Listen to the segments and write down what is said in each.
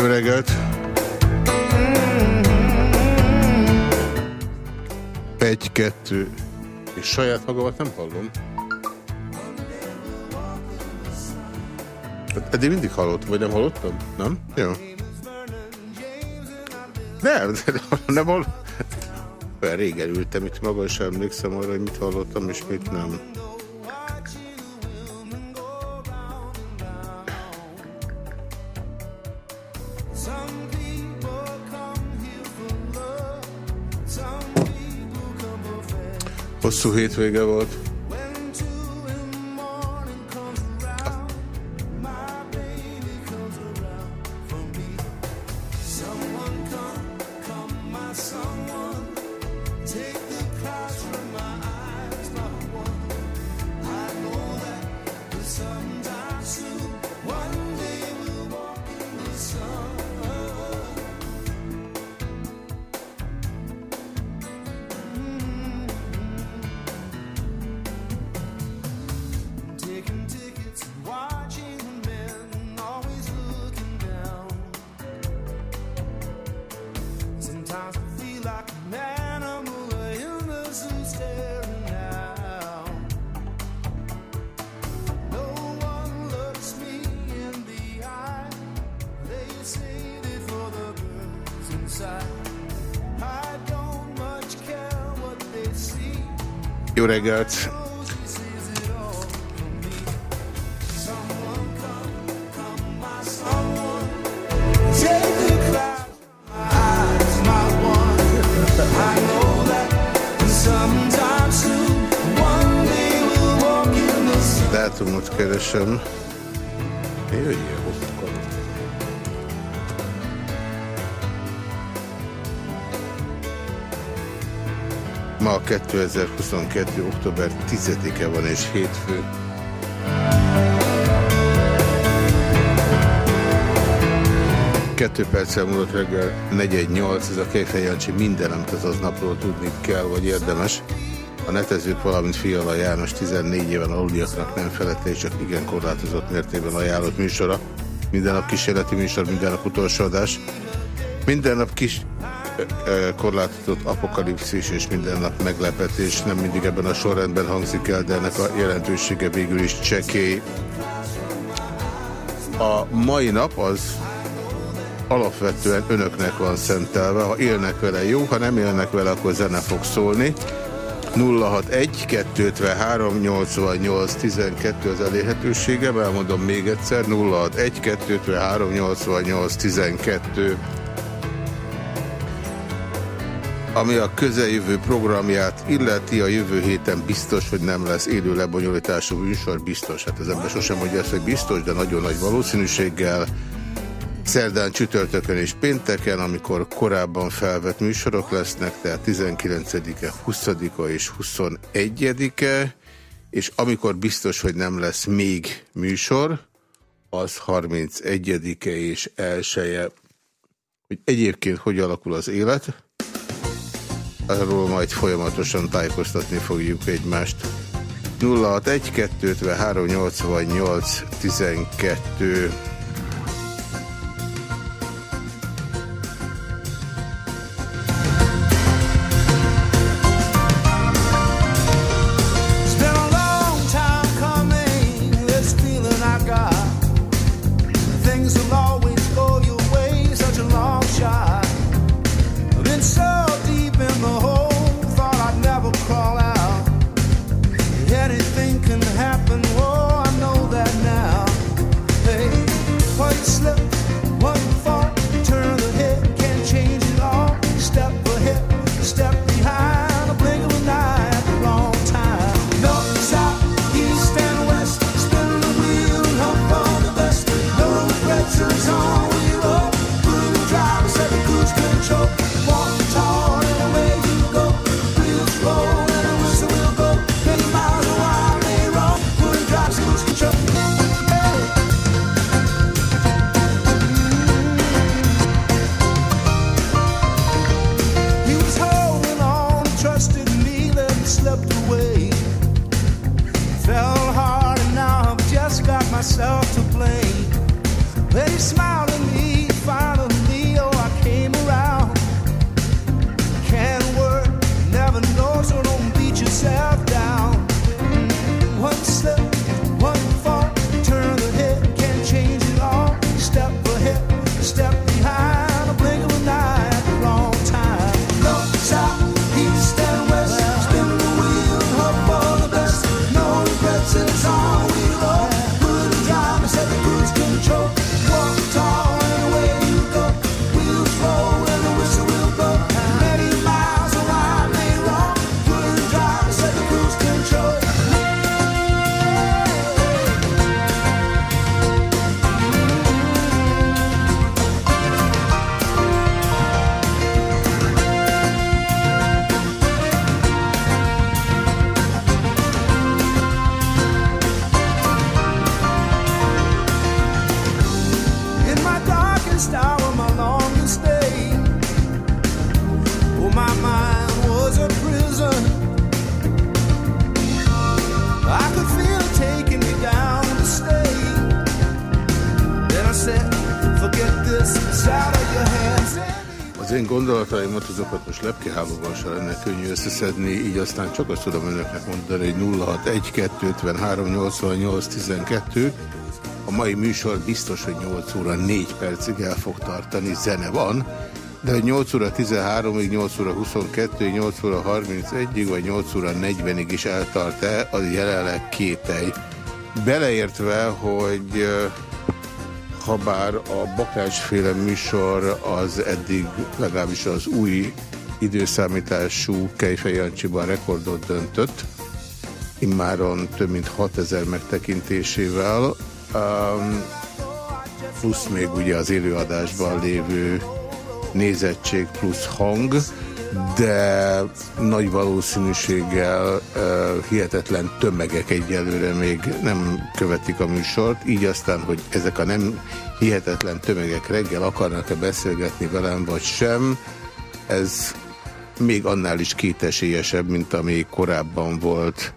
Jó reggelt! Egy, kettő, és saját magamat nem hallom. Hát eddig mindig hallottam, vagy nem hallottam? Nem? Jó. Nem, nem hallottam. Régen ültem itt maga, és emlékszem arra, hogy mit hallottam, és mit nem. Hosszú hétvége volt. Reggelt! Dátumot keresem. Jöjjön. Ma 2022. október 10-e van és hétfő. Kettő perccel múlott reggel 418, ez a Kejfej Jancsi minden, amit az aznapról tudni kell, vagy érdemes. A netezők, valamint Fiala János 14 éven aluliaknak nem felette, és csak igen korlátozott mértékben ajánlott műsora. Minden nap kísérleti műsor, minden nap utolsó adás. Minden nap kis korlátozott apokalipszis és minden nap meglepetés nem mindig ebben a sorrendben hangzik el, de ennek a jelentősége végül is csekély. A mai nap az alapvetően önöknek van szentelve. Ha élnek vele, jó, ha nem élnek vele, akkor zene fog szólni. 061 253 88 12 az elérhetősége, elmondom még egyszer, 061 253 88 12 ami a közeljövő programját illeti, a jövő héten biztos, hogy nem lesz élő lebonyolítású műsor, biztos. Hát az ember sosem mondja ezt, hogy biztos, de nagyon nagy valószínűséggel. Szerdán, csütörtökön és pénteken, amikor korábban felvett műsorok lesznek, tehát 19-e, 20-a és 21-e, és amikor biztos, hogy nem lesz még műsor, az 31-e és elsője. Hogy egyébként hogy alakul az élet, arról majd folyamatosan tájékoztatni fogjuk egymást. 061 253 88 12 Az én gondolataimat, azokat most lepkehálóval se lenne könnyű összeszedni, így aztán csak azt tudom önöknek mondani, hogy 061-253-88-12. A mai műsor biztos, hogy 8 óra 4 percig el fog tartani, zene van, de hogy 8 óra 13-ig, 8 óra 22-ig, 8 óra 31-ig, vagy 8 óra 40-ig is eltart-e, az jelenleg kételj. Beleértve, hogy bár a bakásféle műsor az eddig legalábbis az új időszámítású Kejfej Jancsiban rekordot döntött, immáron több mint 6000 megtekintésével, plusz még ugye az élőadásban lévő nézettség plusz hang, de nagy valószínűséggel uh, hihetetlen tömegek egyelőre még nem követik a műsort, így aztán, hogy ezek a nem hihetetlen tömegek reggel akarnak-e beszélgetni velem, vagy sem, ez még annál is kétesélyesebb, mint ami korábban volt.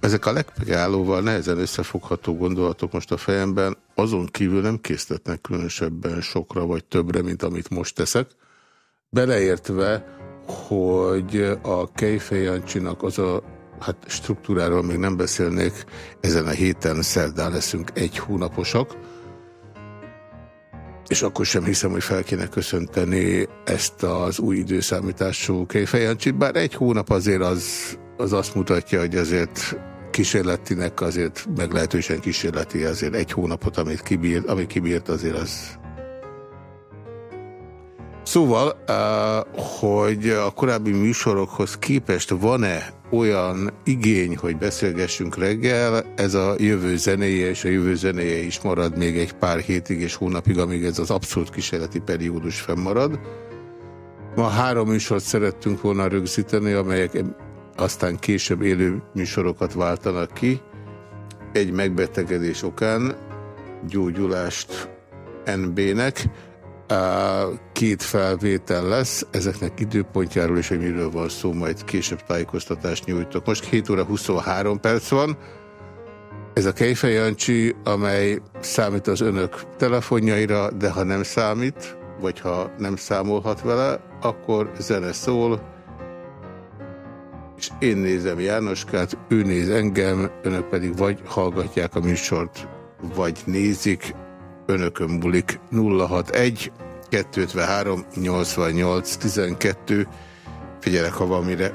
Ezek a legmegállóval nehezen összefogható gondolatok most a fejemben, azon kívül nem késztetnek különösebben sokra vagy többre, mint amit most teszek. Beleértve, hogy a Kejfej Jancsinak az a hát struktúráról még nem beszélnék, ezen a héten szerdán leszünk egy hónaposak, és akkor sem hiszem, hogy fel kéne köszönteni ezt az új időszámítású Kejfej Jancsit, bár egy hónap azért az, az azt mutatja, hogy azért kísérletinek azért meglehetősen kísérleti azért egy hónapot, amit kibírt, amit kibírt azért az Szóval, hogy a korábbi műsorokhoz képest van-e olyan igény, hogy beszélgessünk reggel, ez a jövő zenéje, és a jövő zenéje is marad még egy pár hétig és hónapig, amíg ez az abszolút kísérleti periódus fennmarad. Ma három műsort szerettünk volna rögzíteni, amelyek aztán később élő műsorokat váltanak ki. Egy megbetegedés okán gyógyulást NB-nek, Két felvétel lesz, ezeknek időpontjáról és hogy miről van szó, majd később tájékoztatást nyújtok. Most 7 óra 23 perc van. Ez a Kejfej Jancsi, amely számít az önök telefonjaira, de ha nem számít, vagy ha nem számolhat vele, akkor zene szól, és én nézem Jánoskát, ő néz engem, önök pedig vagy hallgatják a műsort, vagy nézik, önökön bulik 061 253 88 12 figyelek, ha van mire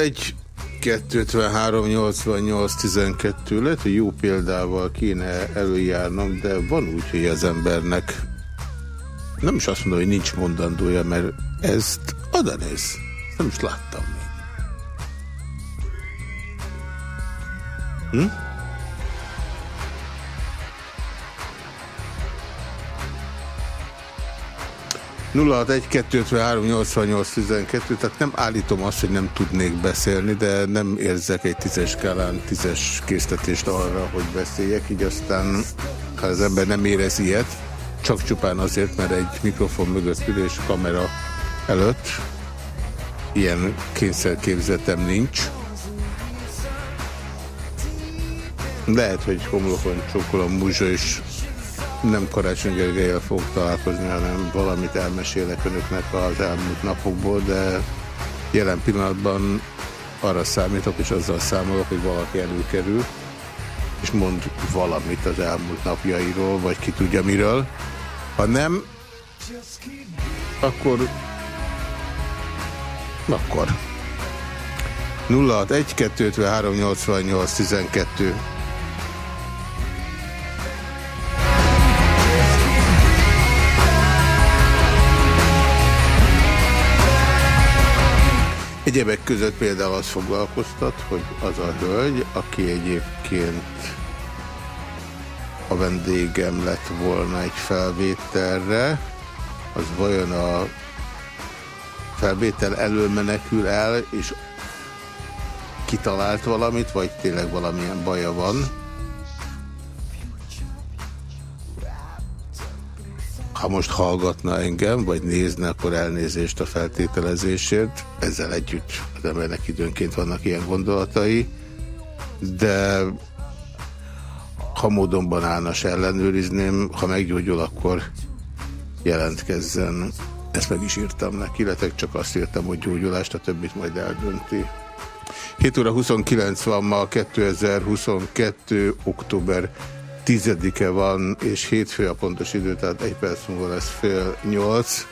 061 253 88 12 lehet, hogy jó példával kéne előjárnom, de van úgy, hogy az embernek nem is azt mondom, hogy nincs mondandója, mert ezt oda néz. Nem is láttam még. Hm? 061-253-88-12, tehát nem állítom azt, hogy nem tudnék beszélni, de nem érzek egy tízes skálán tízes késztetést arra, hogy beszéljek, így aztán, ha az ember nem érez ilyet, csak csupán azért, mert egy mikrofon mögött ül kamera előtt, ilyen kényszerképzetem nincs. Lehet, hogy homlokon csókolom múzsa, és nem Karácsony Gergelyel fogok találkozni, hanem valamit elmesélek önöknek az elmúlt napokból, de jelen pillanatban arra számítok, és azzal számolok, hogy valaki előkerül, és mond valamit az elmúlt napjairól, vagy ki tudja miről. Ha nem, akkor akkor 061 253 88 12 Egyebek között például az foglalkoztat, hogy az a hölgy, aki egyébként a vendégem lett volna egy felvételre, az vajon a felvétel elől menekül el, és kitalált valamit, vagy tényleg valamilyen baja van. Ha most hallgatna engem, vagy nézne, akkor elnézést a feltételezésért. Ezzel együtt az embernek időnként vannak ilyen gondolatai, de ha módonban állna, se ellenőrizném, ha meggyógyul, akkor jelentkezzen. Ezt meg is írtam neki, illetve csak azt írtam, hogy gyógyulást, a többit majd eldönti. 7 óra 29 van ma, 2022. október 10-e van, és hétfő a pontos idő, tehát egy perc múlva lesz fél nyolc.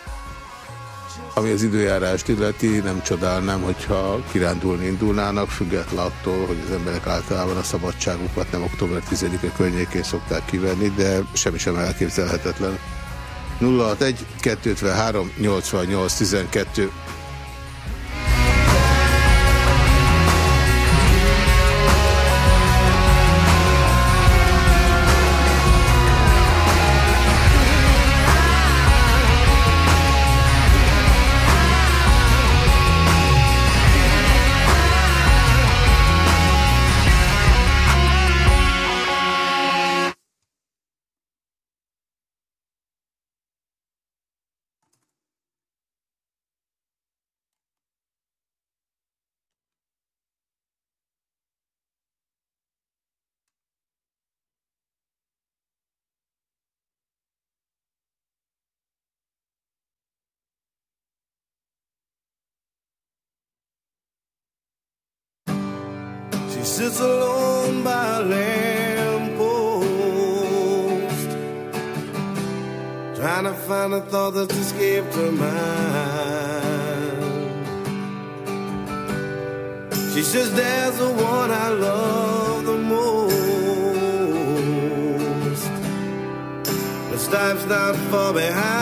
Ami az időjárást illeti, nem csodálnám, hogyha kirándulni indulnának, független attól, hogy az emberek általában a szabadságukat nem október 10-e környékén szokták kivenni, de semmi sem elképzelhetetlen. 061 253 88 12 that's escaped her mind. She says, There's the one I love the most, but time's not far behind.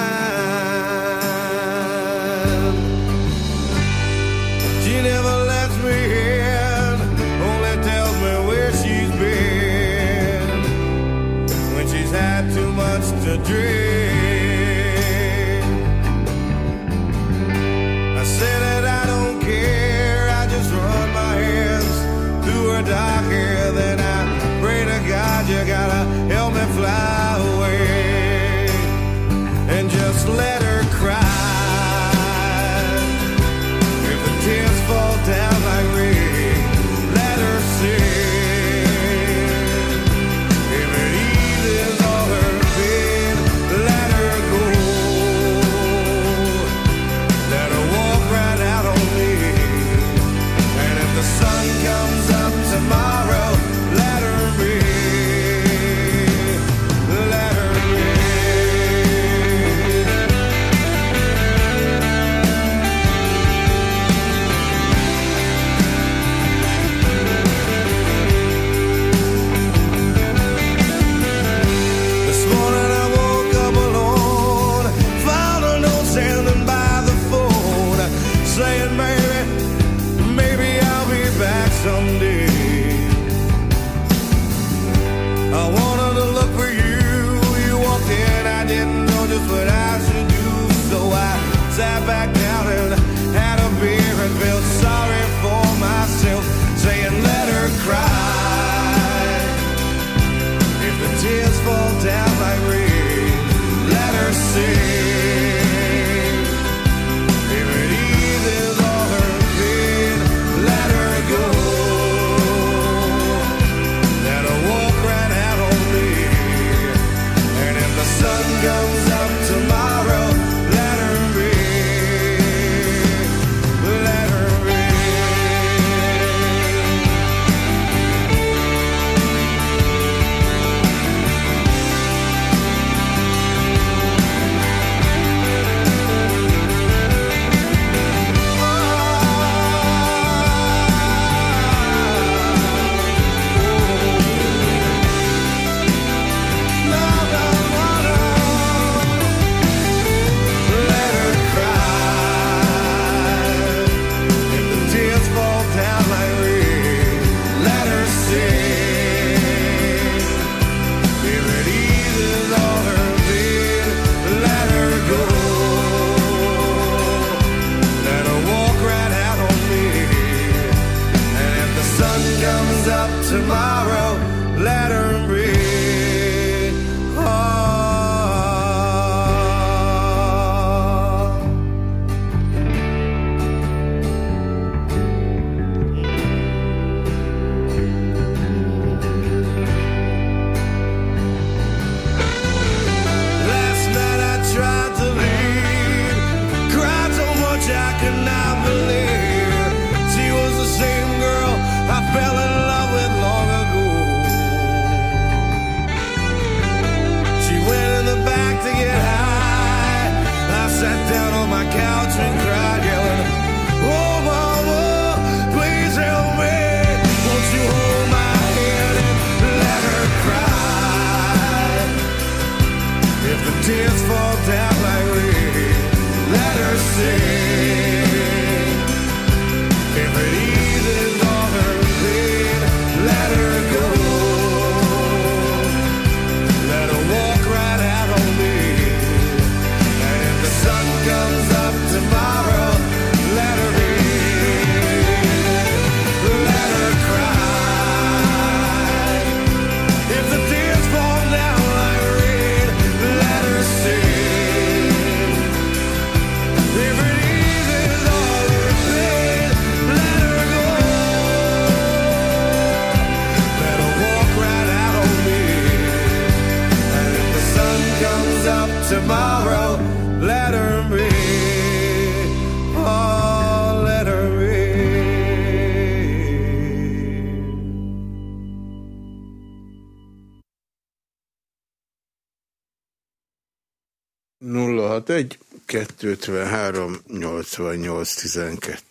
12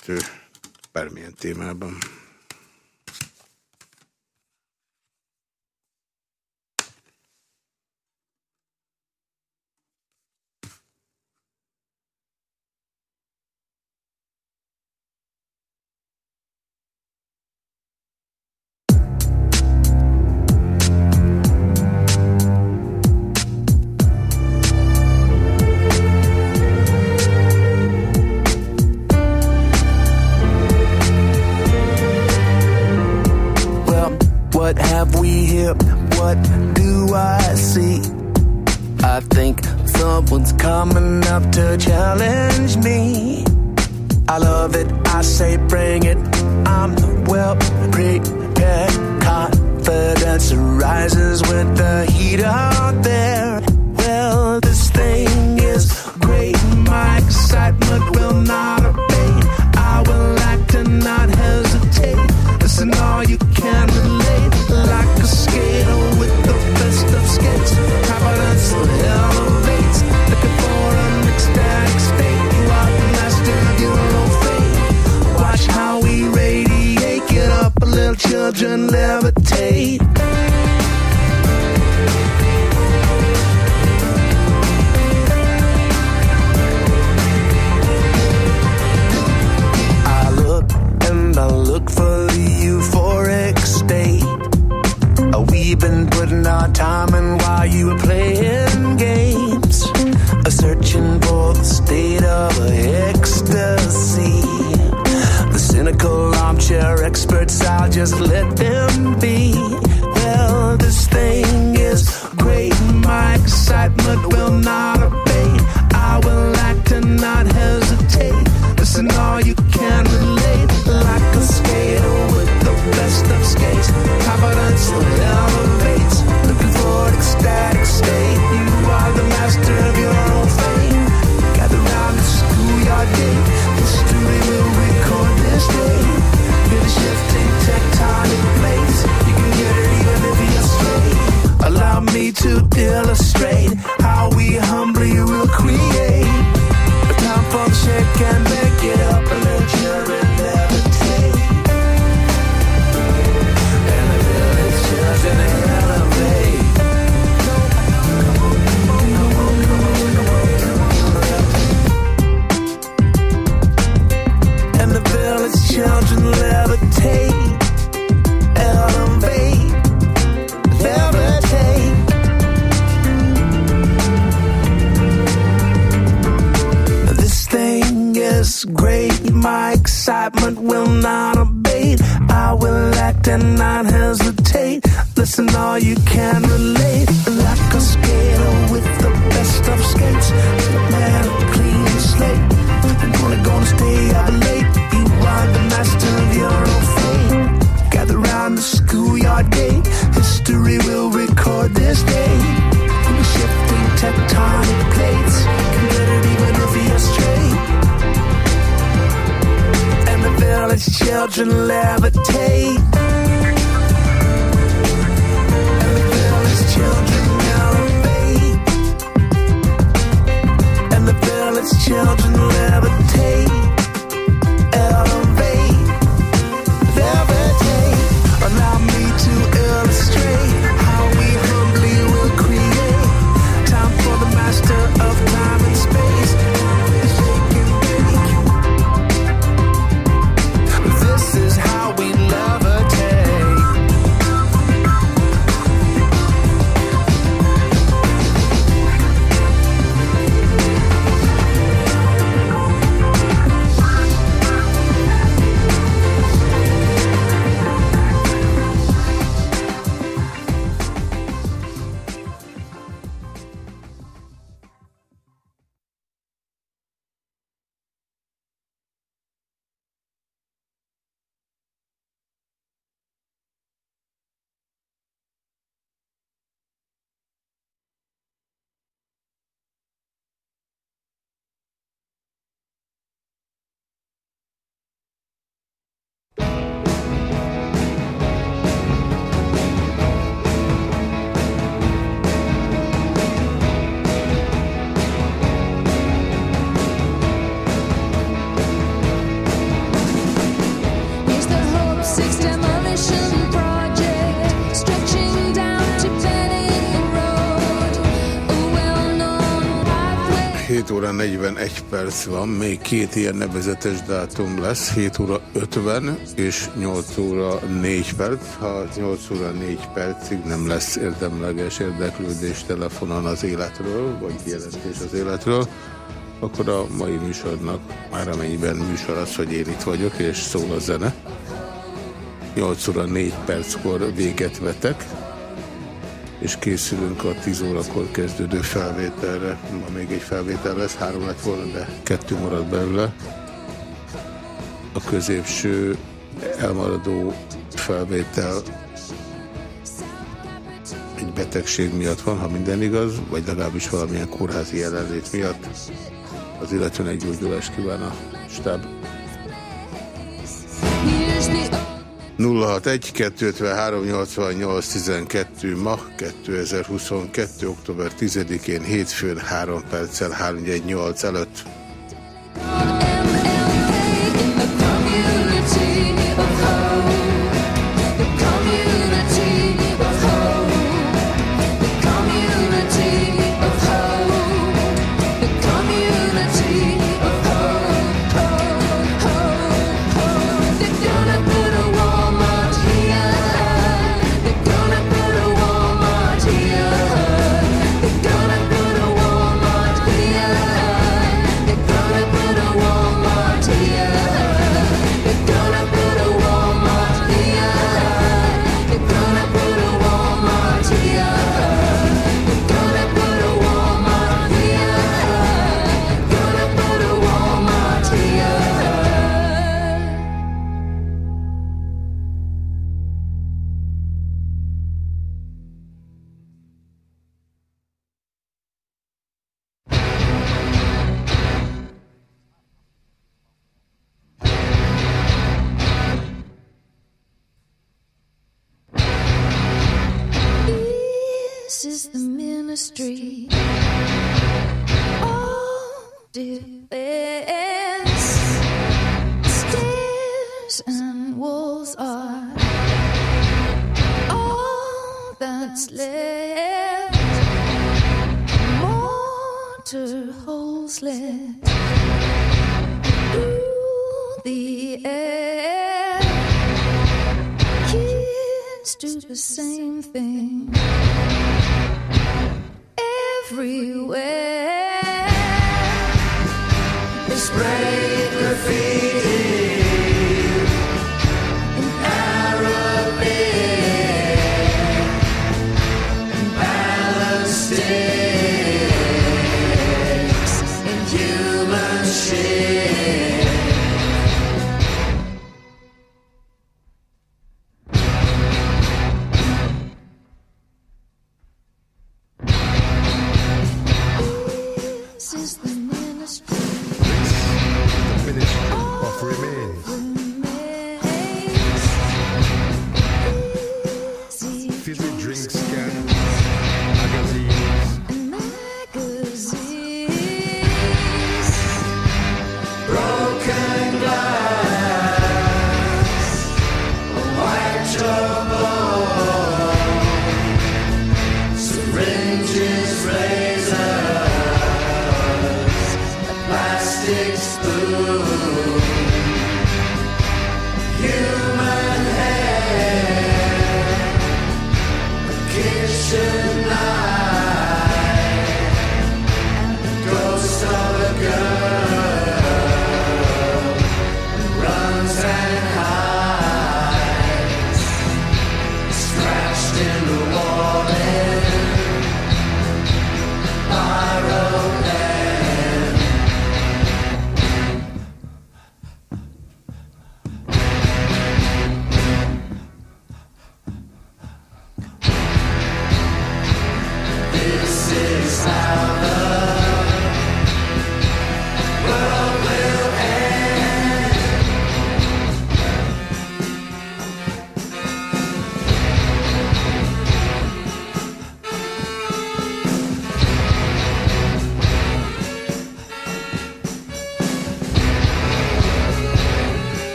up to challenge me. I love it, I say bring it. I'm well prepared. Confidence rises with the heat of this. children live 7 óra 41 perc van, még két ilyen nevezetes dátum lesz, 7 óra 50 és 8 óra 4 perc. Ha 8 óra 4 percig nem lesz érdemleges érdeklődés telefonon az életről, vagy jelentés az életről, akkor a mai műsornak már amennyiben műsor az, hogy én itt vagyok, és szól a zene. 8 óra 4 perckor véget vetek és készülünk a 10 órakor kezdődő felvételre. Ma még egy felvétel lesz, három lett volna, de kettő marad belőle. A középső elmaradó felvétel egy betegség miatt van, ha minden igaz, vagy legalábbis valamilyen kórházi jelenlét miatt. Az illetően egy gyógyulást kíván a stáb. 061-253-88-12 ma 2022. október 10-én hétfőn 3 perccel 318 előtt. Is the ministry. All defense. Stairs and walls are all that's left. Mortar holes left through the air. Kids do the same thing everywhere.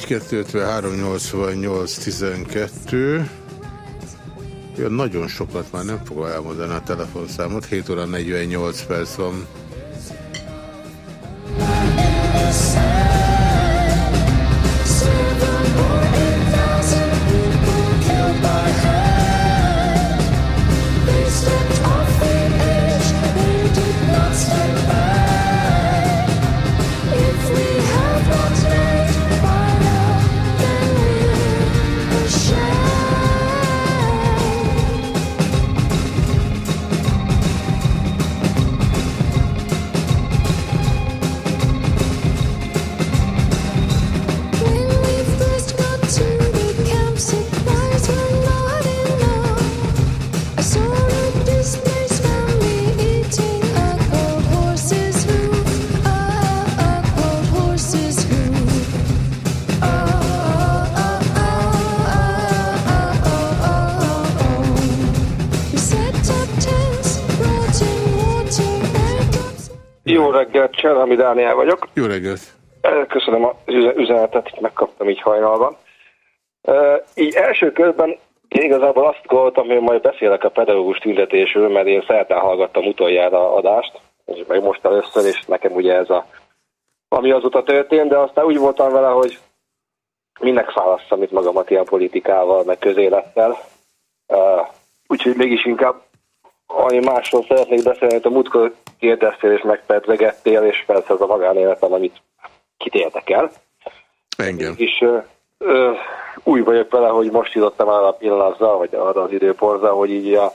7253882. ja, nagyon sokat már nem fogom elmondani a telefonszámot, 7 óra 48 perc van. Cserhami Dániel vagyok. Jó reggelt! Köszönöm az üzenetet, megkaptam így hajnalban. Így első körben én igazából azt gondoltam, hogy majd beszélek a pedagógus tüntetésről, mert én szeretnál hallgattam utoljára adást, és meg most először, és nekem ugye ez a, ami azóta történt, de aztán úgy voltam vele, hogy minek válasszam itt magamat ilyen politikával, meg közélettel. Úgyhogy mégis inkább ami másról szeretnék beszélni, hogy a múltkor kérdeztél és megpedvegettél, és persze az a magánéletem, amit kit érdekel. Engem. És ö, ö, új vagyok vele, hogy most jutottam el a pillanattal, vagy arra az időporzal, hogy így a,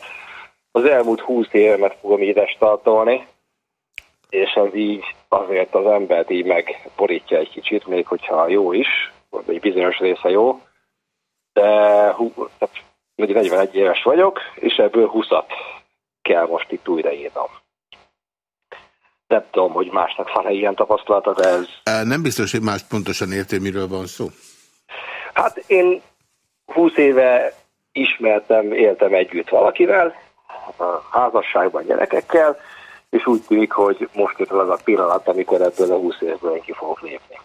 az elmúlt húsz évemet fogom így restartolni, és ez így azért az embert így megborítja egy kicsit, még hogyha jó is, vagy egy bizonyos része jó, de hú, tehát 41 éves vagyok, és ebből 20-at kell most itt újraírnom. Nem tudom, hogy másnak van-e ilyen tapasztalata, de ez... Nem biztos, hogy más pontosan érti, miről van szó. Hát én 20 éve ismertem, éltem együtt valakivel, a házasságban gyerekekkel, és úgy tűnik, hogy most jött az a pillanat, amikor ebből a 20 évből ki fogok lépni.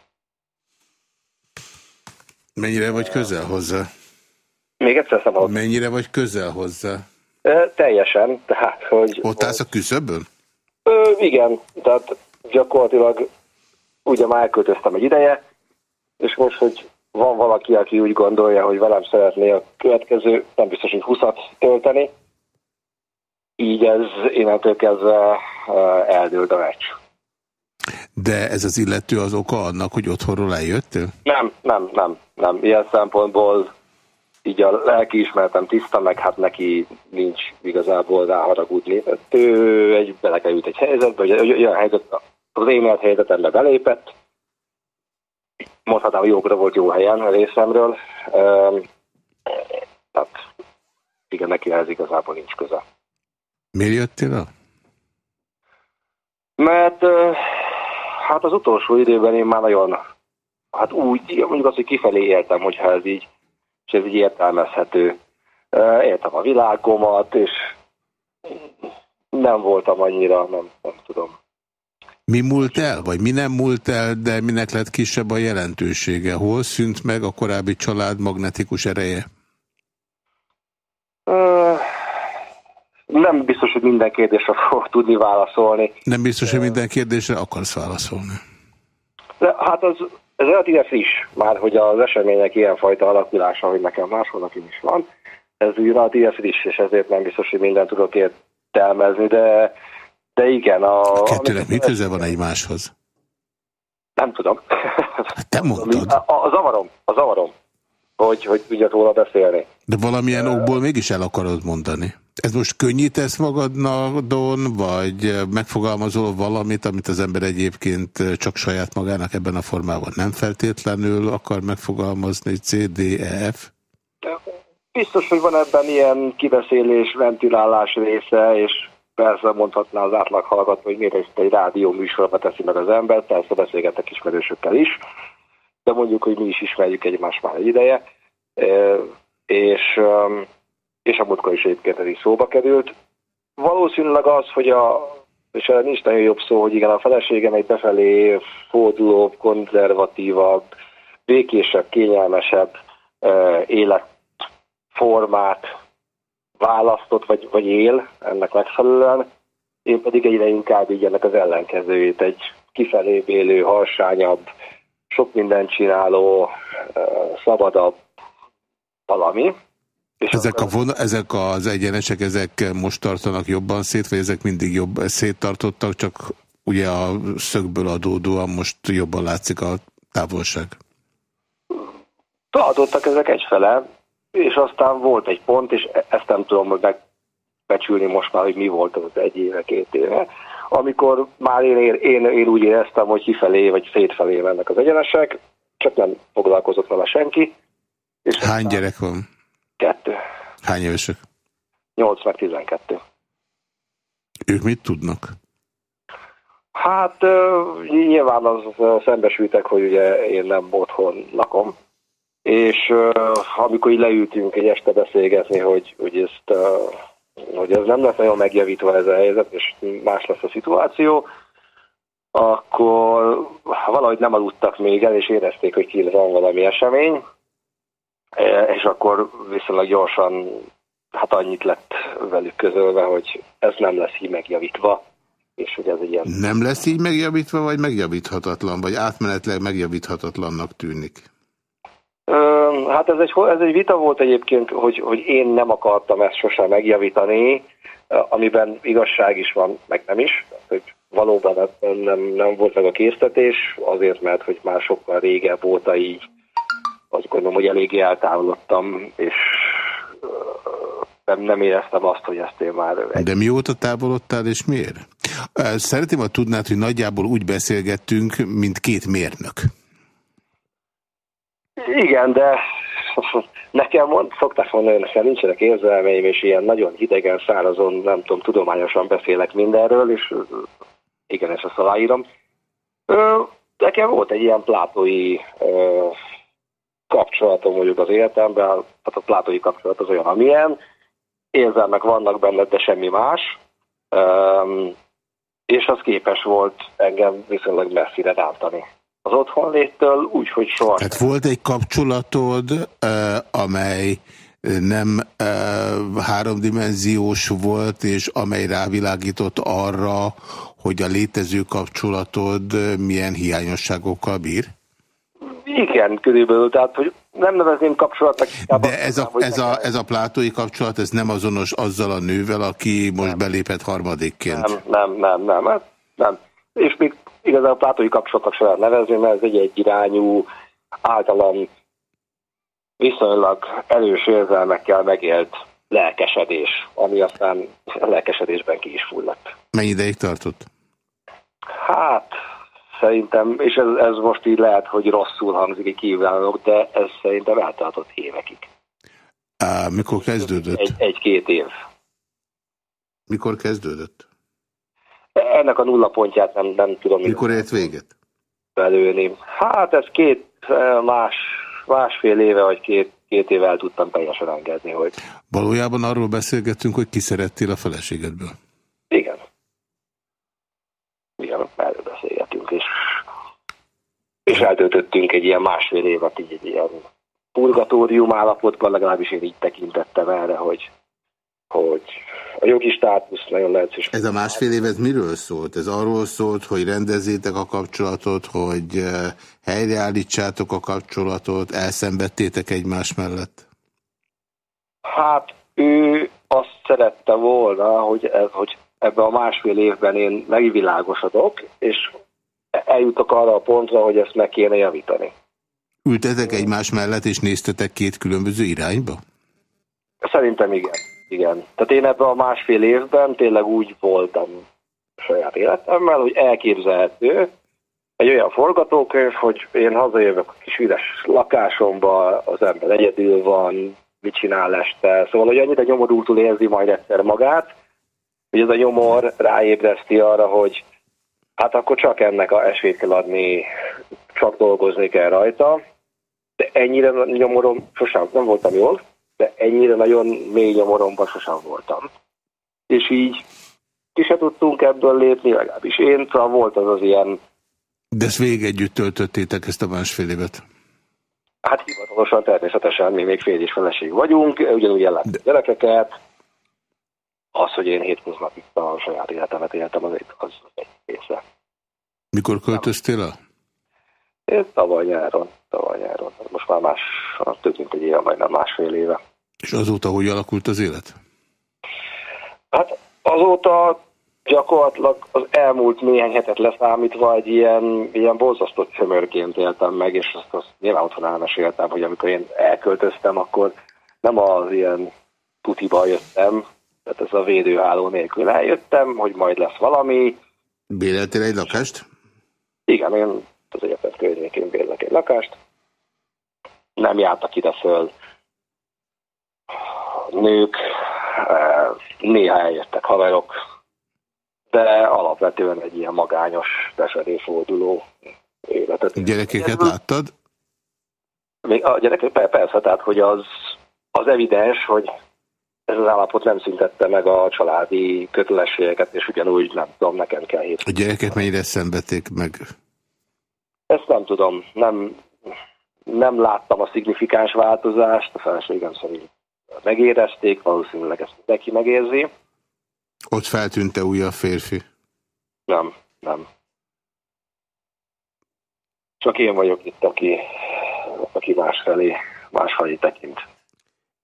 Mennyire vagy közel hozzá? Még egyszer szabad. Mennyire vagy közel hozzá? Teljesen, tehát, hogy... Ott állsz a küszöbön? Ö, igen, tehát gyakorlatilag ugye már elköltöztem egy ideje, és most, hogy van valaki, aki úgy gondolja, hogy velem szeretné a következő, nem biztos, hogy 20 tölteni, így ez innentől kezdve eldőlt a meccs. De ez az illető az oka annak, hogy otthonról eljöttél? Nem, nem, nem, nem. Ilyen szempontból így a lelkiismeretem tiszta, meg hát neki nincs igazából rá haragudni. Hát ő egy belekerült egy helyzetbe, hogy olyan helyzet, az e-mailt helyzetembe belépett, mondhatnám, jókra volt jó helyen a részemről. Tehát igen, neki ez igazából nincs köze. Miért jöttél el? Mert hát az utolsó időben én már nagyon, hát úgy, mondjuk azt, hogy kifelé éltem, hogyha ez így, és ez így értelmezhető. Éltem a világomat, és nem voltam annyira, nem, nem tudom. Mi múlt el, vagy mi nem múlt el, de minek lett kisebb a jelentősége? Hol szűnt meg a korábbi család magnetikus ereje? Nem biztos, hogy minden kérdésre fogok tudni válaszolni. Nem biztos, hogy minden kérdésre akarsz válaszolni. De hát az, ez relatíve friss, már hogy az események ilyenfajta alakulása, hogy nekem máshol is van, ez úgy relatíve friss, és ezért nem biztos, hogy mindent tudok értelmezni, de, de igen. A, A kettőnek amit- mi köze van egymáshoz? Nem tudom. Hát te mondtad. A, a, a zavarom, a zavarom, hogy, hogy tudjak róla beszélni. De valamilyen okból mégis el akarod mondani. Ez most könnyítesz magadon, vagy megfogalmazol valamit, amit az ember egyébként csak saját magának ebben a formában nem feltétlenül akar megfogalmazni, C, D, E? Biztos, hogy van ebben ilyen kibeszélés, ventilálás része, és persze mondhatná az átlag hallgató, hogy miért ezt egy rádió műsorba teszi meg az ember, persze beszélgetek ismerősökkel is, de mondjuk, hogy mi is ismerjük egymást már egy ideje, és, és a múltkor is egyébként ez is szóba került. Valószínűleg az, hogy a, és erre nincs nagyon jobb szó, hogy igen, a feleségem egy befelé fordulóbb, konzervatívabb, békésebb, kényelmesebb életformát választott, vagy, vagy él ennek megfelelően, én pedig egyre inkább így ennek az ellenkezőjét, egy kifelé élő, harsányabb, sok mindent csináló, szabadabb valami. És Ezek, a von, ezek az egyenesek, ezek most tartanak jobban szét, vagy ezek mindig jobb széttartottak, csak ugye a szögből adódóan most jobban látszik a távolság. Tartottak ezek egyfele, és aztán volt egy pont, és e- ezt nem tudom megbecsülni most már, hogy mi volt az egy éve, két éve, amikor már én, én, én, úgy éreztem, hogy kifelé vagy szétfelé mennek az egyenesek, csak nem foglalkozott vele senki. És Hány gyerek van? Kettő. Hány évesek? 8 meg 12. Ők mit tudnak? Hát nyilván az szembesültek, hogy ugye én nem otthon lakom, és amikor így leültünk egy este beszélgetni, hogy, hogy ezt hogy ez nem lesz nagyon megjavítva ez a helyzet, és más lesz a szituáció, akkor valahogy nem aludtak még el, és érezték, hogy kint van valami esemény, E, és akkor viszonylag gyorsan hát annyit lett velük közölve, hogy ez nem lesz így megjavítva, és hogy ez ilyen Nem lesz így megjavítva, vagy megjavíthatatlan, vagy átmenetleg megjavíthatatlannak tűnik? Hát ez egy, ez egy vita volt egyébként, hogy, hogy én nem akartam ezt sosem megjavítani, amiben igazság is van, meg nem is, hogy valóban nem, nem volt meg a késztetés, azért, mert hogy már sokkal régebb óta így azt gondolom, hogy eléggé eltávolodtam, és nem, nem éreztem azt, hogy ezt én már egy De mióta távolodtál, és miért? Szeretném, ha tudnád, hogy nagyjából úgy beszélgettünk, mint két mérnök. Igen, de nekem mond, szokták mondani, hogy nekem nincsenek érzelmeim, és ilyen nagyon hidegen, szárazon, nem tudom, tudományosan beszélek mindenről, és igen, ezt azt aláírom. Nekem volt egy ilyen plátói kapcsolatom mondjuk az életemben, tehát a plátói kapcsolat az olyan, amilyen, érzelmek vannak benne, de semmi más, és az képes volt engem viszonylag messzire rántani az otthonléttől, úgyhogy soha Hát volt egy kapcsolatod, amely nem háromdimenziós volt, és amely rávilágított arra, hogy a létező kapcsolatod milyen hiányosságokkal bír? Igen, körülbelül, tehát hogy nem nevezném kapcsolatnak. De ez a, ez, a, ez a plátói kapcsolat, ez nem azonos azzal a nővel, aki most belépett harmadikként. Nem, nem, nem, nem, hát nem. És még igazán a plátói kapcsolatnak sem lehet nevezni, mert ez egy egyirányú, általam viszonylag erős érzelmekkel megélt lelkesedés, ami aztán lelkesedésben ki is fulladt. Mennyi ideig tartott? Hát, szerintem, és ez, ez most így lehet, hogy rosszul hangzik, kívánok, de ez szerintem eltartott évekig. Á, mikor kezdődött? Egy, egy-két év. Mikor kezdődött? Ennek a nulla pontját nem, nem tudom Mikor ért véget? belőni. Hát ez két, eh, más, másfél éve, vagy két, két éve el tudtam teljesen engedni, hogy Valójában arról beszélgettünk, hogy ki szerettél a feleségedből. igen. Igen, erről beszélgetünk, és, és eltöltöttünk egy ilyen másfél évet, így egy ilyen purgatórium állapotban, legalábbis én így tekintettem erre, hogy, hogy a jogi státusz nagyon lehetős. Ez a másfél év, ez miről szólt? Ez arról szólt, hogy rendezzétek a kapcsolatot, hogy eh, helyreállítsátok a kapcsolatot, elszenvedtétek egymás mellett? Hát ő azt szerette volna, hogy, ez, hogy ebben a másfél évben én megvilágosodok, és eljutok arra a pontra, hogy ezt meg kéne javítani. Ültetek egymás mellett, és néztetek két különböző irányba? Szerintem igen. Igen. Tehát én ebben a másfél évben tényleg úgy voltam saját életemmel, hogy elképzelhető egy olyan forgatókönyv, hogy én hazajövök a kis üres lakásomba, az ember egyedül van, mit csinál este. Szóval, hogy annyira nyomorultul érzi majd egyszer magát, hogy ez a nyomor ráébreszti arra, hogy hát akkor csak ennek a esélyt kell adni, csak dolgozni kell rajta. De ennyire nyomorom sosem nem voltam jól, de ennyire nagyon mély nyomoromban sosem voltam. És így ki se tudtunk ebből lépni, legalábbis én, szóval volt az az ilyen, De ezt végig együtt töltöttétek ezt a másfél évet. hát hivatalosan természetesen mi még fél és feleség vagyunk, ugyanúgy ellátjuk a gyerekeket. Az, hogy én hétköznap itt a saját életemet éltem, az egy, az egy része. Mikor költöztél el? Én tavaly nyáron, tavaly nyáron. Most már más, több mint egy éve, majdnem másfél éve. És azóta hogy alakult az élet? Hát azóta gyakorlatilag az elmúlt néhány hetet leszámítva egy ilyen, ilyen borzasztott csömörként éltem meg, és azt, azt nyilván otthon elmeséltem, hogy amikor én elköltöztem, akkor nem az ilyen tutiba jöttem, tehát ez a védőháló nélkül eljöttem, hogy majd lesz valami. Béreltél egy lakást? Igen, én az egyetem környékén bérlek egy lakást. Nem jártak ide föl nők, eh, néha eljöttek haverok, de alapvetően egy ilyen magányos, forduló életet. Gyerekeket láttad? Még a gyerekek per- persze, tehát hogy az, az evidens, hogy ez az állapot nem szüntette meg a családi kötelességeket, és ugyanúgy nem tudom, nekem kell hét. A gyereket mennyire szenvedték meg? Ezt nem tudom, nem, nem láttam a szignifikáns változást, a feleségem szerint megérezték, valószínűleg ezt mindenki megérzi. Ott feltűnte újabb férfi. Nem, nem. Csak én vagyok itt, aki, aki másfelé, másfelé tekint.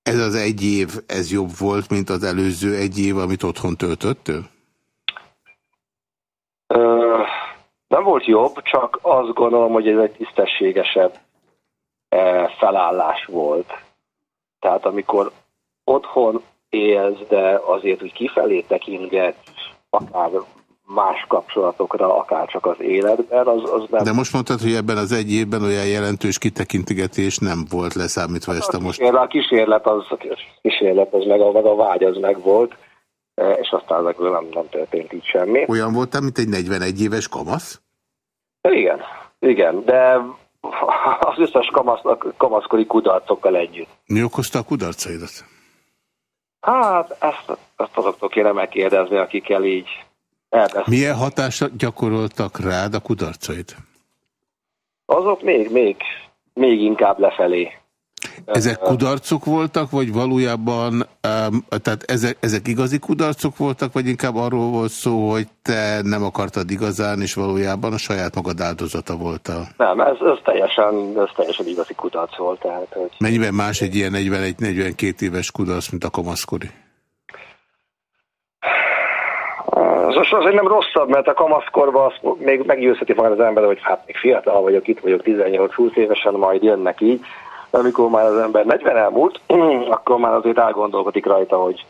Ez az egy év, ez jobb volt, mint az előző egy év, amit otthon töltöttél? Ö, nem volt jobb, csak azt gondolom, hogy ez egy tisztességesebb eh, felállás volt. Tehát amikor otthon élsz, de azért, hogy kifelé tekintgetsz, akár más kapcsolatokra, akár csak az életben, az, az nem... De most mondtad, hogy ebben az egy évben olyan jelentős kitekintigetés nem volt leszámítva ezt a most. A kísérlet az, a kísérlet az meg a, meg a vágy az meg volt, és aztán ezekből nem, történt így semmi. Olyan voltam, mint egy 41 éves kamasz? Igen, igen, de az összes kamasz, kamaszkori kudarcokkal együtt. Mi okozta a kudarcaidat? Hát ezt, ezt azoktól kéne megkérdezni, akikkel így elbeszélni. Milyen hatást gyakoroltak rád a kudarcaid? Azok még, még, még inkább lefelé. Ezek kudarcok voltak, vagy valójában, tehát ezek, ezek igazi kudarcok voltak, vagy inkább arról volt szó, hogy te nem akartad igazán, és valójában a saját magad áldozata voltál? Nem, ez, ez, teljesen, ez teljesen igazi kudarc volt. Tehát, hogy Mennyiben más egy ilyen 41-42 éves kudarc, mint a kamaszkori? az az azért nem rosszabb, mert a kamaszkorban azt még meggyőzheti magad az ember, hogy hát még fiatal vagyok, itt vagyok 18-20 évesen, majd jönnek így. De amikor már az ember 40 elmúlt, akkor már azért elgondolkodik rajta, hogy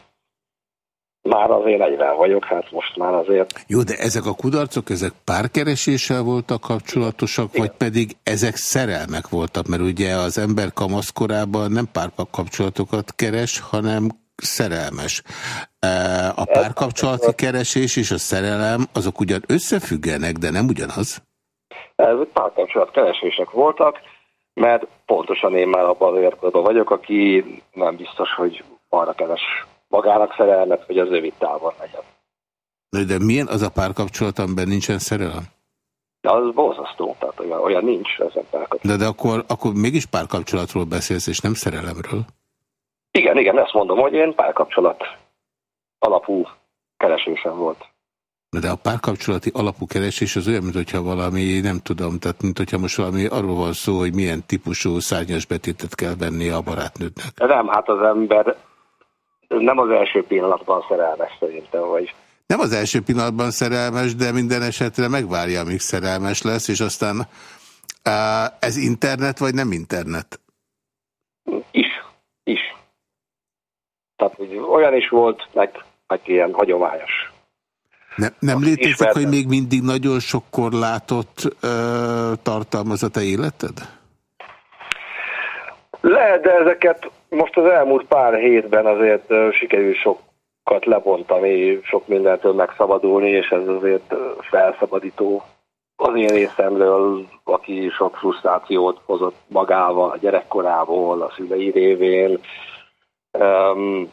Már azért 40 vagyok, hát most már azért. Jó, de ezek a kudarcok, ezek párkereséssel voltak kapcsolatosak, vagy pedig ezek szerelmek voltak? Mert ugye az ember kamaszkorában nem párkapcsolatokat keres, hanem szerelmes. E, a párkapcsolati keresés és a szerelem azok ugyan összefüggenek, de nem ugyanaz? Ezek párkapcsolat keresések voltak, mert pontosan én már abban az érkorban vagyok, aki nem biztos, hogy arra keres magának szerelmet, hogy az rövid távon legyen. De milyen az a párkapcsolat, amiben nincsen szerelem? De az borzasztó, tehát olyan, olyan nincs ezen párkapcsolat. De, de akkor, akkor mégis párkapcsolatról beszélsz, és nem szerelemről? Igen, igen, ezt mondom, hogy én párkapcsolat alapú keresésem volt. De a párkapcsolati alapú keresés az olyan, mintha valami, nem tudom, tehát mint hogyha most valami arról van szó, hogy milyen típusú szárnyas betétet kell venni a barátnődnek. Nem, hát az ember nem az első pillanatban szerelmes szerintem, vagy... Nem az első pillanatban szerelmes, de minden esetre megvárja, amíg szerelmes lesz, és aztán ez internet, vagy nem internet? Is, is. Tehát olyan is volt, meg, meg ilyen hagyományos. Ne, nem létezik, hogy még mindig nagyon sok korlátot ö, tartalmaz a te életed? Lehet, de ezeket most az elmúlt pár hétben azért ö, sikerül sokat lebontani, sok mindentől megszabadulni, és ez azért felszabadító az én részemről, aki sok frusztrációt hozott magával a gyerekkorából, a szülei révén. Um,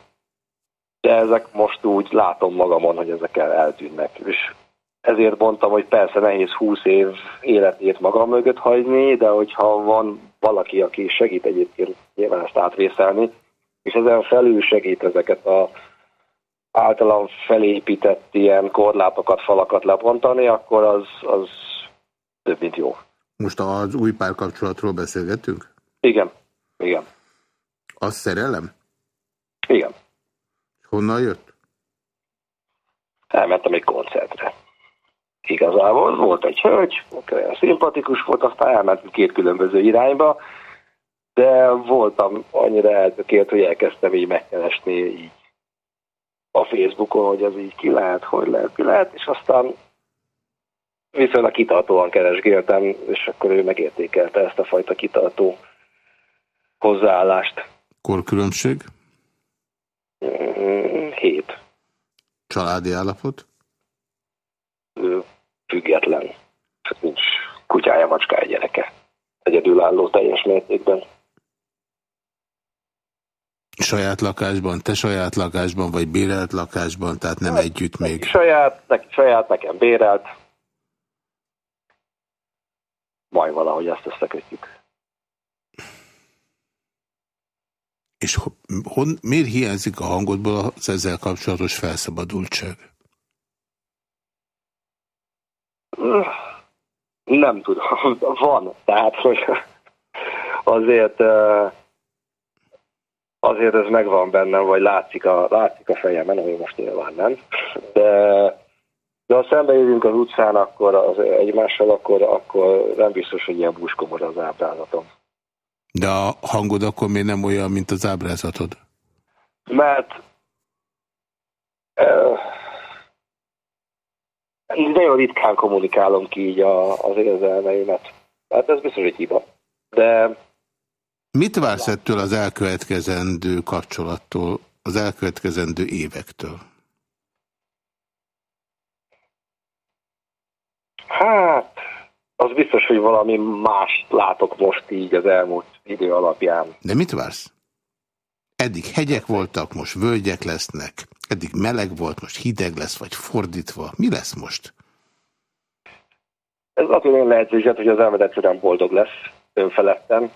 de ezek most úgy látom magamon, hogy ezek eltűnnek. És ezért mondtam, hogy persze nehéz 20 év életét magam mögött hagyni, de hogyha van valaki, aki segít egyébként nyilván ezt átvészelni, és ezen felül segít ezeket a általam felépített ilyen korlátokat, falakat lebontani, akkor az, az több, mint jó. Most az új párkapcsolatról beszélgetünk? Igen, igen. Az szerelem? Igen. Honnan jött? Elmentem egy koncertre. Igazából volt egy hölgy, olyan szimpatikus volt, aztán elmentünk két különböző irányba, de voltam annyira eltökélt, hogy elkezdtem így megkeresni így a Facebookon, hogy az így ki lehet, hogy lehet, ki lehet, és aztán viszonylag kitartóan keresgéltem, és akkor ő megértékelte ezt a fajta kitartó hozzáállást. Korkülönbség? Hét. Családi állapot? Független. Nincs kutyája, macskája, gyereke. Egyedülálló teljes mértékben. Saját lakásban, te saját lakásban, vagy bérelt lakásban, tehát nem hát, együtt még? Saját, neki saját, nekem bérelt. Majd valahogy ezt összekötjük. És hon, miért hiányzik a hangodból az ezzel kapcsolatos felszabadultság? Nem tudom, van. Tehát, hogy azért azért ez megvan bennem, vagy látszik a, látszik a fejemen, ami most nyilván nem. De, de ha szembeérünk az utcán akkor az egymással, akkor, akkor nem biztos, hogy ilyen búskomor az ábrázatom. De a hangod akkor még nem olyan, mint az ábrázatod? Mert uh, nagyon ritkán kommunikálom ki így a, az érzelmeimet. Hát ez biztos egy hiba. De... Mit vársz ettől az elkövetkezendő kapcsolattól, az elkövetkezendő évektől? Hát, az biztos, hogy valami más látok most így az elmúlt idő alapján. De mit vársz? Eddig hegyek voltak, most völgyek lesznek. Eddig meleg volt, most hideg lesz, vagy fordítva. Mi lesz most? Ez attól én lehetőséget, hogy az elmed egyszerűen boldog lesz önfeledten.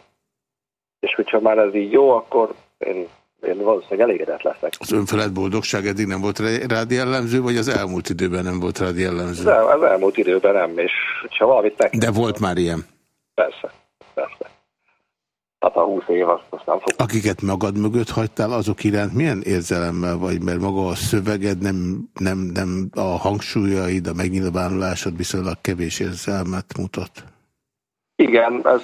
És hogyha már ez így jó, akkor én én valószínűleg elégedett leszek. Az önfelett boldogság eddig nem volt rád jellemző, vagy az elmúlt időben nem volt rád jellemző? Nem, az elmúlt időben nem, és ha valamit meg... De volt már ilyen? Persze, persze. Tehát a 20 év azt, azt nem fog... Akiket magad mögött hagytál, azok iránt milyen érzelemmel vagy? Mert maga a szöveged, nem, nem, nem a hangsúlyaid, a megnyilvánulásod viszonylag kevés érzelmet mutat. Igen, ez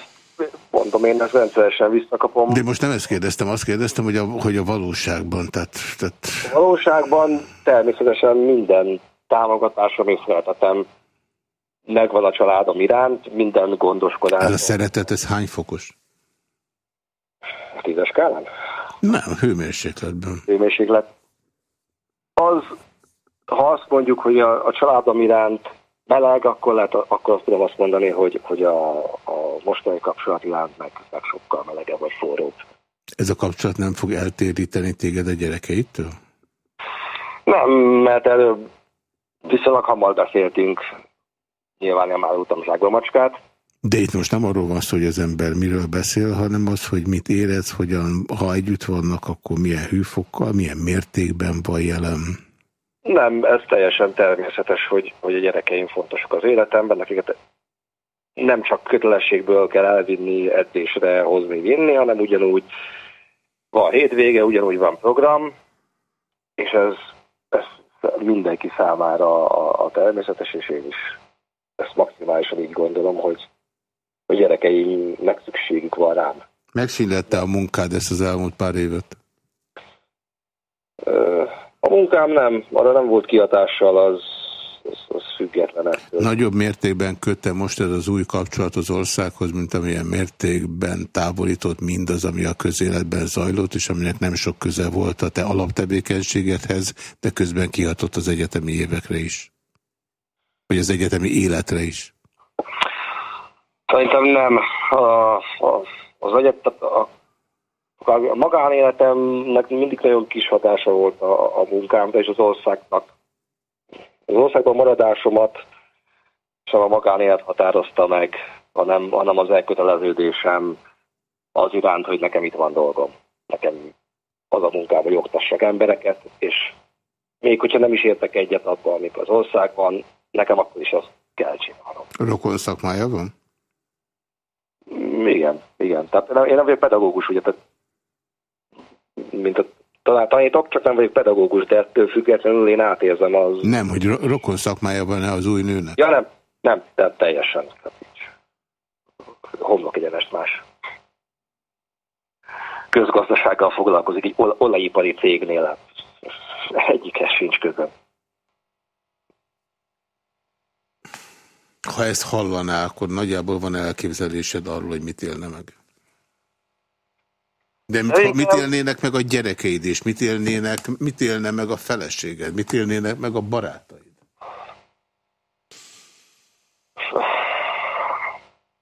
mondom, én ezt rendszeresen visszakapom. De most nem ezt kérdeztem, azt kérdeztem, hogy a, hogy a valóságban, tehát, tehát... A valóságban természetesen minden támogatásra és szeretetem megvan a családom iránt, minden gondoskodás. Ez a szeretet, ez hány fokos? Tízes skálán? Nem, hőmérsékletben. Hőmérséklet. Az, ha azt mondjuk, hogy a, a családom iránt meleg, akkor, lehet, akkor azt tudom azt mondani, hogy, hogy a, a mostani kapcsolat iránt meg, meg sokkal melegebb vagy forróbb. Ez a kapcsolat nem fog eltéríteni téged a gyerekeitől? Nem, mert előbb viszonylag hamar beszéltünk, nyilván én már utamságban macskát. De itt most nem arról van szó, hogy az ember miről beszél, hanem az, hogy mit érez, hogyan, ha együtt vannak, akkor milyen hűfokkal, milyen mértékben van jelen. Nem, ez teljesen természetes, hogy, hogy a gyerekeim fontosak az életemben, nekiket nem csak kötelességből kell elvinni, edzésre hozni, vinni, hanem ugyanúgy van hétvége, ugyanúgy van program, és ez, ez mindenki számára a, a természetes, és én is ezt maximálisan így gondolom, hogy a gyerekeimnek szükségük van rám. Megsínlette a munkád ezt az elmúlt pár évet? A munkám nem, arra nem volt kiatással, az, az, az független ettől. Nagyobb mértékben kötte most ez az új kapcsolat az országhoz, mint amilyen mértékben távolított mindaz, ami a közéletben zajlott, és aminek nem sok köze volt a te alaptevékenységedhez, de közben kihatott az egyetemi évekre is. Vagy az egyetemi életre is. Szerintem nem. A, a, az egyet, a, a magánéletemnek mindig nagyon kis hatása volt a, a munkámra és az országnak. Az országban maradásomat sem a magánélet határozta meg, hanem, hanem az elköteleződésem az iránt, hogy nekem itt van dolgom. Nekem az a munkám, hogy oktassak embereket, és még hogyha nem is értek egyet abban, amik az országban, nekem akkor is azt kell csinálnom. Rokon szakmája van? Igen, igen. Tehát én nem vagyok pedagógus, ugye, tehát mint a talán tanítok, csak nem vagyok pedagógus, de ettől függetlenül én átérzem az... Nem, hogy ro rokon szakmája van-e az új nőnek? Ja nem, nem, de teljesen. Homlok egyenest más. Közgazdasággal foglalkozik egy ol olajipari cégnél. Egyikhez sincs közön. Ha ezt hallaná, akkor nagyjából van elképzelésed arról, hogy mit élne meg? De mit, mit élnének meg a gyerekeid, és mit, élnének, mit élne meg a feleséged, mit élnének meg a barátaid?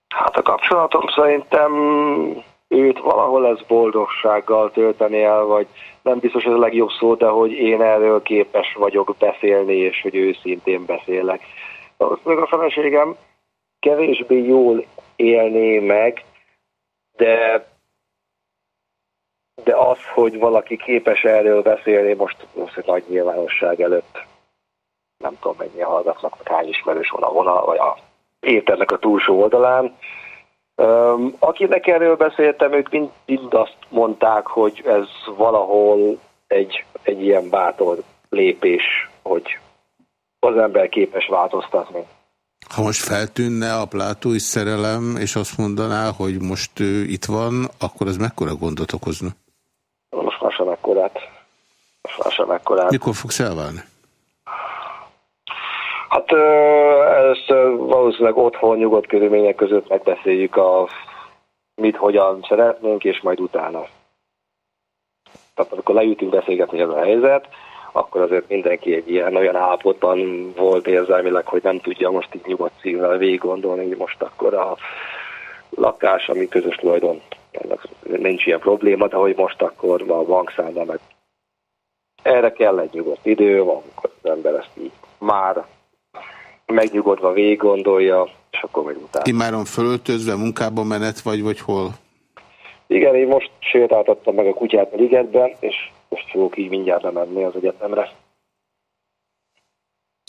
Hát a kapcsolatom szerintem őt valahol ez boldogsággal tölteni el, vagy nem biztos ez a legjobb szó, de hogy én erről képes vagyok beszélni, és hogy őszintén beszélek. Valószínűleg a feleségem kevésbé jól élné meg, de de az, hogy valaki képes erről beszélni, most most nagy nyilvánosság előtt nem tudom mennyi hallgatnak, vagy hány ismerős van a vonal, vagy a éternek a túlsó oldalán. Um, akinek erről beszéltem, ők mind, mind azt mondták, hogy ez valahol egy, egy ilyen bátor lépés, hogy az ember képes változtatni. Ha most feltűnne a plátói szerelem, és azt mondaná, hogy most ő itt van, akkor ez mekkora gondot okozna? Már sem ekkorát. Mikor fogsz elválni? Hát először valószínűleg otthon nyugodt körülmények között megbeszéljük a mit, hogyan szeretnénk, és majd utána. Tehát amikor leütünk beszélgetni ez a helyzet, akkor azért mindenki egy ilyen olyan állapotban volt érzelmileg, hogy nem tudja most így nyugodt szívvel végig gondolni, hogy most akkor a lakás, ami közös tulajdon, nincs ilyen probléma, de hogy most akkor a bankszámla meg erre kell egy nyugodt idő, amikor az ember ezt így már megnyugodva végig gondolja, és akkor meg utána. Imáron fölöltözve, munkában menet vagy, vagy hol? Igen, én most sétáltattam meg a kutyát a ligetben, és most fogok így mindjárt lemenni az egyetemre.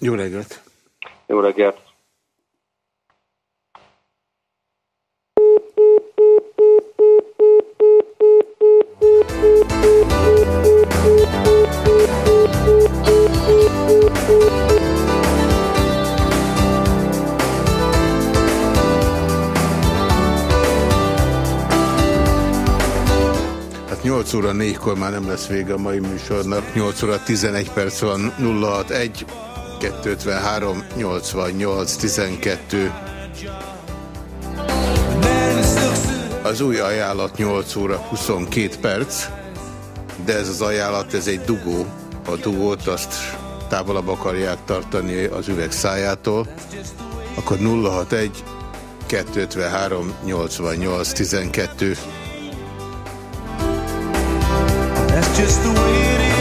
Jó reggelt! Jó reggelt! 8 óra 4-kor már nem lesz vége a mai műsornak. 8 óra 11 perc van 061 253 88 12. Az új ajánlat 8 óra 22 perc, de ez az ajánlat, ez egy dugó. A dugót azt távolabb akarják tartani az üveg szájától, akkor 061 253 88 12. just the way it is.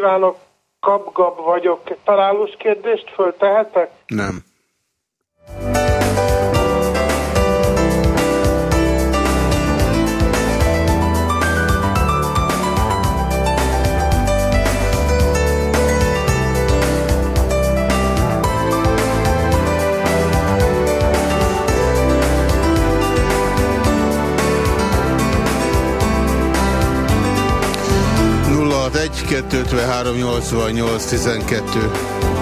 kívánok! Kapgab vagyok. Találós kérdést föltehetek? Nem. 253 88 12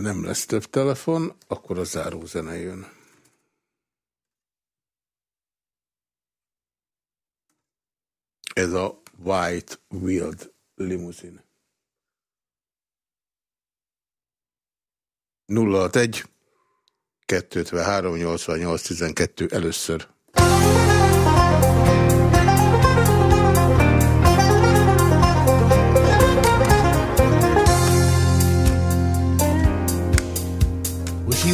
nem lesz több telefon, akkor a záró zene jön. Ez a White Wild limuzin. 061 253 88 12 először.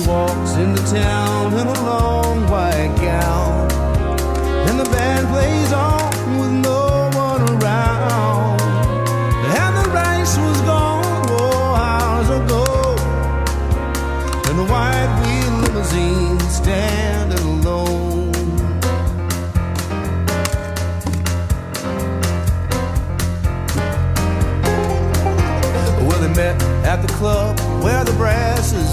walks into town in a long white gown. And the band plays on with no one around. And the rice was gone, oh, hours ago. And the white wheel limousine standing alone. Well, they met at the club where the brass is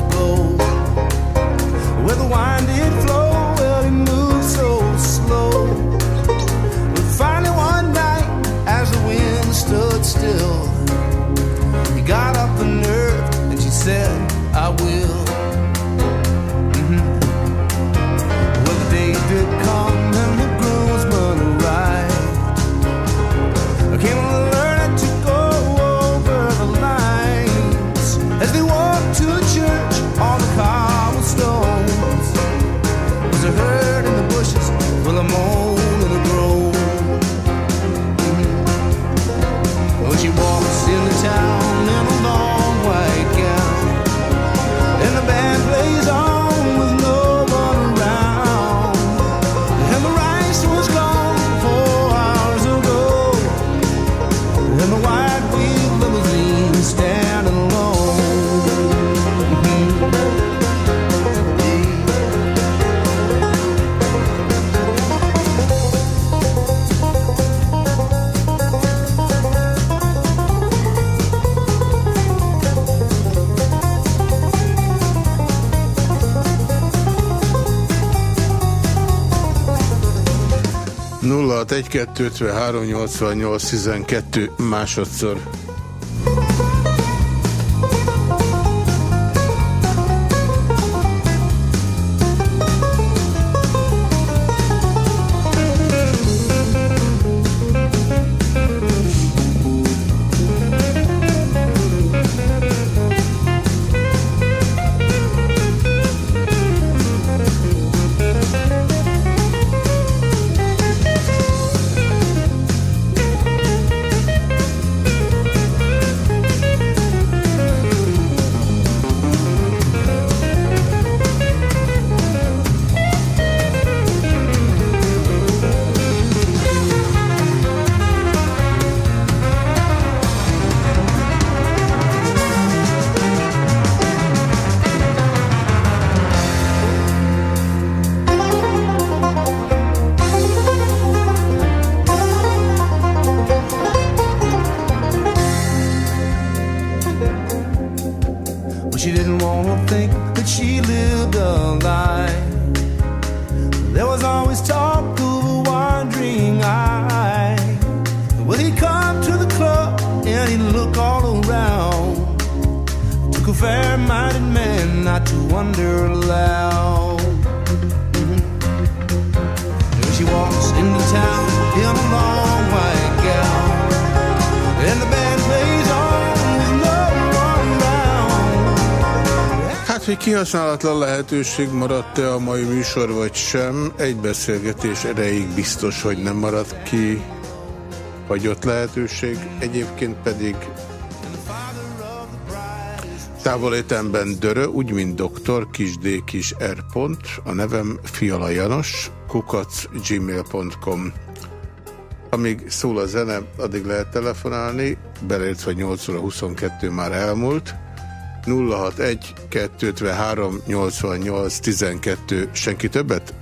standing alone. nulla hat egy kettő ötven három nyolcvan nyolc tizenkettő másodszor. Hogy kihasználatlan lehetőség maradt-e a mai műsor, vagy sem, egy beszélgetés erejéig biztos, hogy nem maradt ki hagyott lehetőség, egyébként pedig távolétemben dörö, úgy, mint doktor, kis d, kis r. pont, a nevem Fiala Janos, kukac, gmail.com. Amíg szól a zene, addig lehet telefonálni, beleértve 8 óra 22 már elmúlt. 061 253 88 12 senki többet?